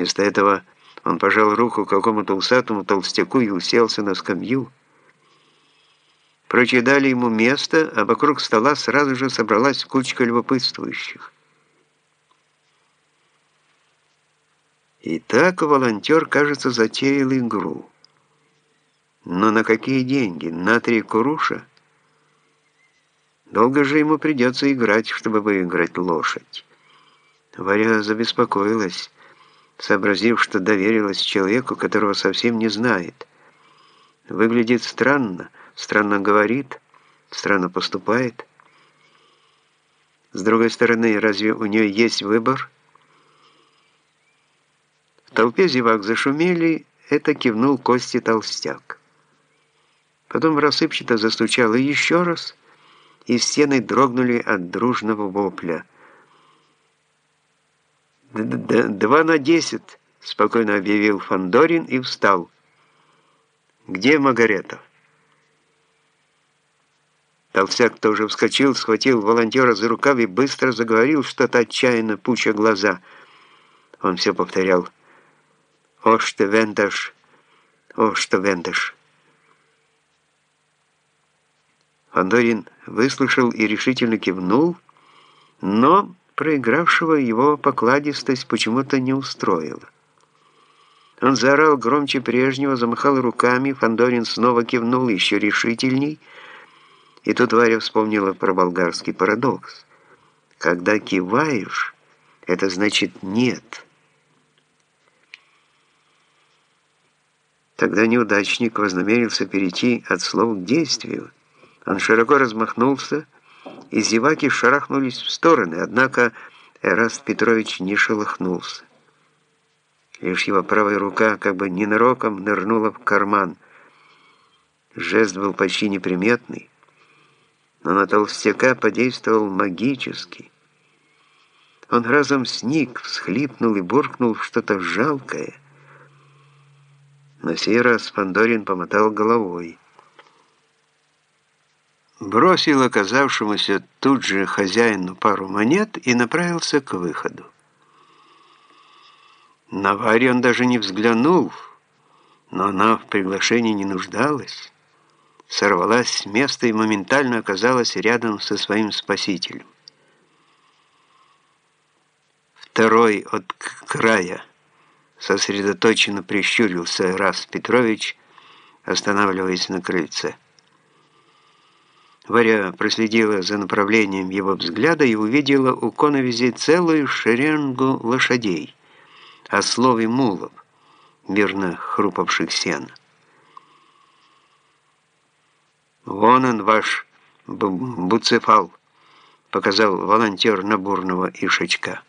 Вместо этого он пожал руку какому-то усатому толстяку и уселся на скамью. Прочие дали ему место, а вокруг стола сразу же собралась кучка любопытствующих. И так волонтер, кажется, затеял игру. Но на какие деньги? На три куруша? Долго же ему придется играть, чтобы выиграть лошадь. Варя забеспокоилась, сообразив, что доверилась человеку, которого совсем не знает. Выглядит странно, странно говорит, странно поступает. С другой стороны, разве у нее есть выбор? В толпе зевак зашумели, это кивнул Кости Толстяк. Потом рассыпчато застучало еще раз, и стены дрогнули от дружного вопля. «Два на десять», — спокойно объявил Фандорин и встал. «Где Магаретов?» Толстяк тоже вскочил, схватил волонтера за рукав и быстро заговорил что-то отчаянно, пуча глаза. Он все повторял. «О, что вендаш! О, что вендаш!» Фандорин выслушал и решительно кивнул, но проигравшего его покладистость почему-то не устроила. Он заорал громче прежнего, замахал руками, Фандорин снова кивнул еще решительней, и тут Варя вспомнила про болгарский парадокс. Когда киваешь, это значит «нет». Тогда неудачник вознамерился перейти от слов к действию. Он широко размахнулся, и зеваки шарахнулись в стороны, однако Эраст Петрович не шелохнулся. Лишь его правая рука как бы ненароком нырнула в карман. Жест был почти неприметный, но на толстяка подействовал магически. Он разом сник, всхлипнул и буркнул что-то жалкое. На сей раз Пандорин помотал головой бросил оказавшемуся тут же хозяину пару монет и направился к выходу. На Варю он даже не взглянул, но она в приглашении не нуждалась, сорвалась с места и моментально оказалась рядом со своим спасителем. Второй от края сосредоточенно прищурился Раз Петрович, останавливаясь на крыльце. Варя проследила за направлением его взгляда и увидела у коновизи целую шеренгу лошадей, ослов и мулов, мирно хрупавших сен. «Вон он, ваш буцефал», — показал волонтер набурного ишачка.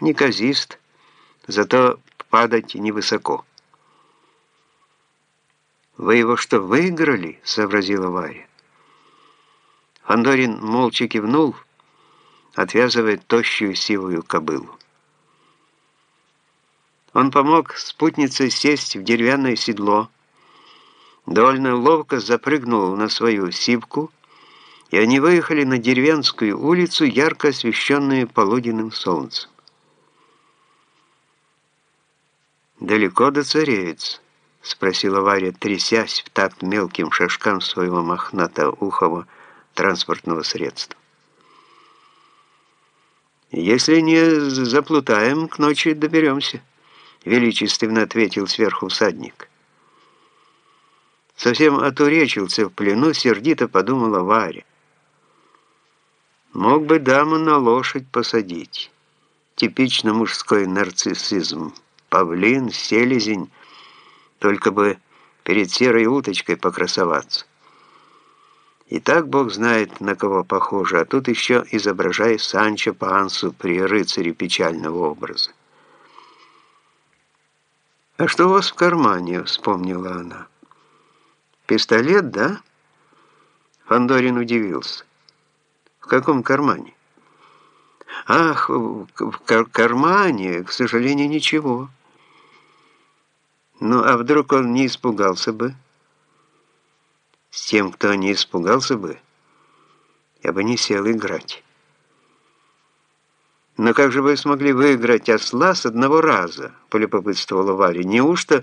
«Неказист, зато падать невысоко». «Вы его что, выиграли?» — сообразила Варя. Фандорин молча кивнул, отвязывая тощую сивую кобылу. Он помог спутнице сесть в деревянное седло, довольно ловко запрыгнул на свою сивку, и они выехали на деревенскую улицу, ярко освещенную полуденным солнцем. «Далеко до царевец?» — спросила Варя, трясясь в такт мелким шажкам своего мохнато-ухого транспортного средства. «Если не заплутаем, к ночи доберемся», — величественно ответил сверху всадник. Совсем отуречился в плену, сердито подумала Варя. Мог бы даму на лошадь посадить. Типично мужской нарциссизм. Павлин, селезень, только бы перед серой уточкой покрасоваться. И так Бог знает, на кого похоже, а тут еще изображай Санчо Пансу при рыцаре печального образа. «А что у вас в кармане?» — вспомнила она. «Пистолет, да?» Фандорин удивился. «В каком кармане?» «Ах, в кар кармане, к сожалению, ничего». «Ну, а вдруг он не испугался бы?» С тем, кто не испугался бы, я бы не сел играть. «Но как же вы смогли выиграть осла с одного раза?» – полюбопытствовала Варя. «Неужто